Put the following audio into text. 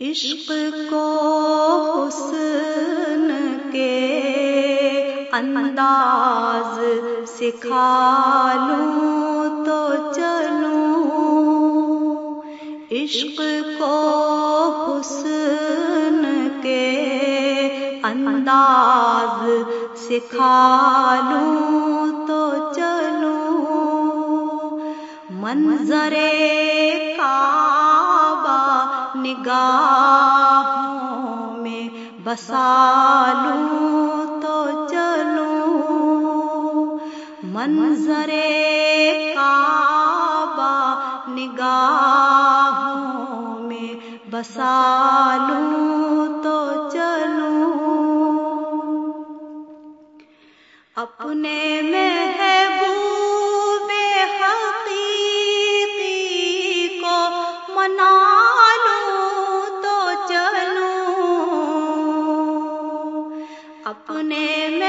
عشق کو حسن کے انداز سکھا لوں تو چلوں۔ عشق کو حسن کے انداز سکھا لوں تو چلوں۔ منظر کعبہ نگاہوں میں بسالوں تو چلوں۔ منظر کعبہ نگاہوں میں بسالوں تو چلوں۔ اپنے محبوب حقیقی کو منا اپنے میں